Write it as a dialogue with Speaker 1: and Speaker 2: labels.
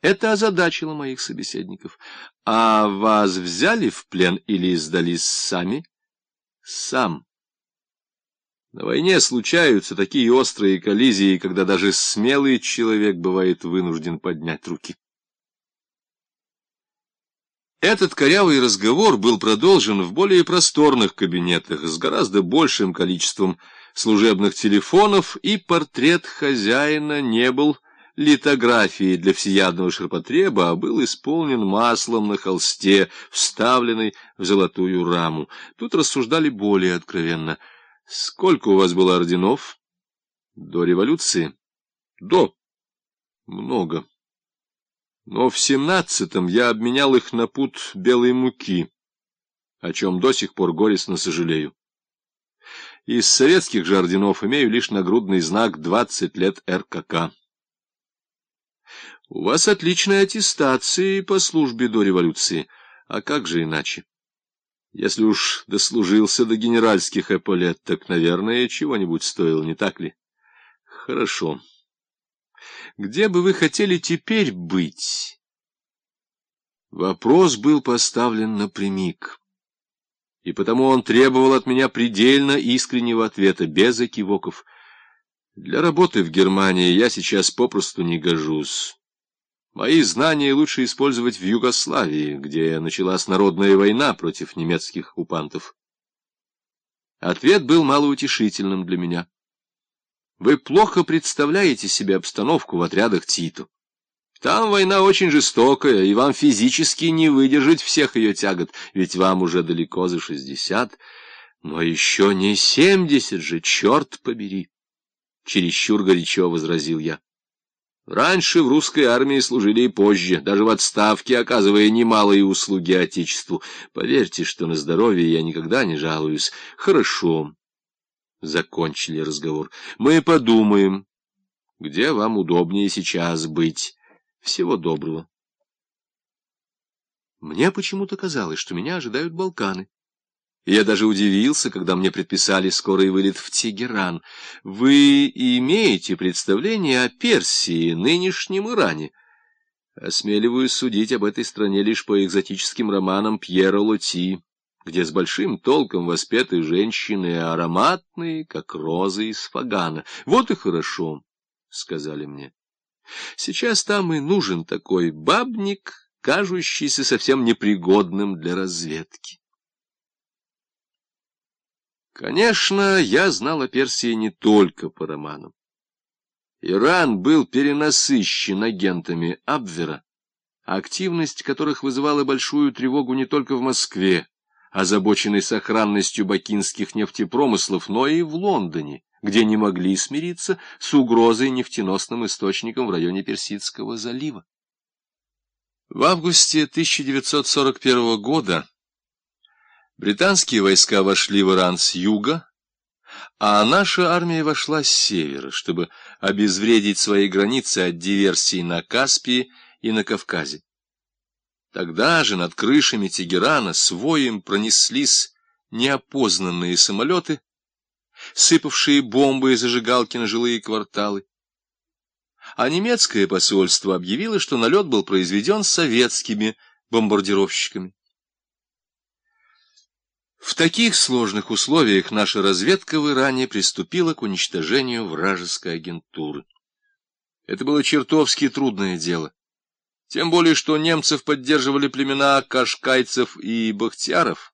Speaker 1: Это озадачило моих собеседников. А вас взяли в плен или сдались сами? Сам. На войне случаются такие острые коллизии, когда даже смелый человек бывает вынужден поднять руки. Этот корявый разговор был продолжен в более просторных кабинетах с гораздо большим количеством служебных телефонов, и портрет хозяина не был литографией для всеядного ширпотреба, а был исполнен маслом на холсте, вставленный в золотую раму. Тут рассуждали более откровенно. Сколько у вас было орденов? До революции? До. Много. Но в семнадцатом я обменял их на пуд белой муки, о чем до сих пор горестно сожалею. Из советских же орденов имею лишь нагрудный знак «20 лет РКК». У вас отличные аттестации по службе до революции, а как же иначе? Если уж дослужился до генеральских эполет, так, наверное, чего-нибудь стоил, не так ли? Хорошо. Где бы вы хотели теперь быть? Вопрос был поставлен напрямик, и потому он требовал от меня предельно искреннего ответа, без экивоков. Для работы в Германии я сейчас попросту не гожусь. Мои знания лучше использовать в Югославии, где началась народная война против немецких оккупантов. Ответ был малоутешительным для меня. Вы плохо представляете себе обстановку в отрядах Титу. Там война очень жестокая, и вам физически не выдержать всех ее тягот, ведь вам уже далеко за шестьдесят, но еще не семьдесят же, черт побери! Чересчур горячо возразил я. Раньше в русской армии служили и позже, даже в отставке, оказывая немалые услуги Отечеству. Поверьте, что на здоровье я никогда не жалуюсь. Хорошо. Закончили разговор. Мы подумаем, где вам удобнее сейчас быть. Всего доброго. Мне почему-то казалось, что меня ожидают Балканы. Я даже удивился, когда мне предписали скорый вылет в Тегеран. Вы имеете представление о Персии, нынешнем Иране? Осмеливаюсь судить об этой стране лишь по экзотическим романам Пьера Лоти где с большим толком воспеты женщины, ароматные, как розы из фагана. Вот и хорошо, — сказали мне. Сейчас там и нужен такой бабник, кажущийся совсем непригодным для разведки. Конечно, я знал о Персии не только по романам. Иран был перенасыщен агентами Абвера, активность которых вызывала большую тревогу не только в Москве, озабоченный сохранностью бакинских нефтепромыслов, но и в Лондоне, где не могли смириться с угрозой нефтеносным источником в районе Персидского залива. В августе 1941 года британские войска вошли в Иран с юга, а наша армия вошла с севера, чтобы обезвредить свои границы от диверсий на Каспии и на Кавказе. Тогда же над крышами Тегерана с воем пронеслись неопознанные самолеты, сыпавшие бомбы и зажигалки на жилые кварталы. А немецкое посольство объявило, что налет был произведен советскими бомбардировщиками. Таких сложных условиях наша разведка в Иране приступила к уничтожению вражеской агентуры. Это было чертовски трудное дело. Тем более, что немцев поддерживали племена кашкайцев и бахтиаров,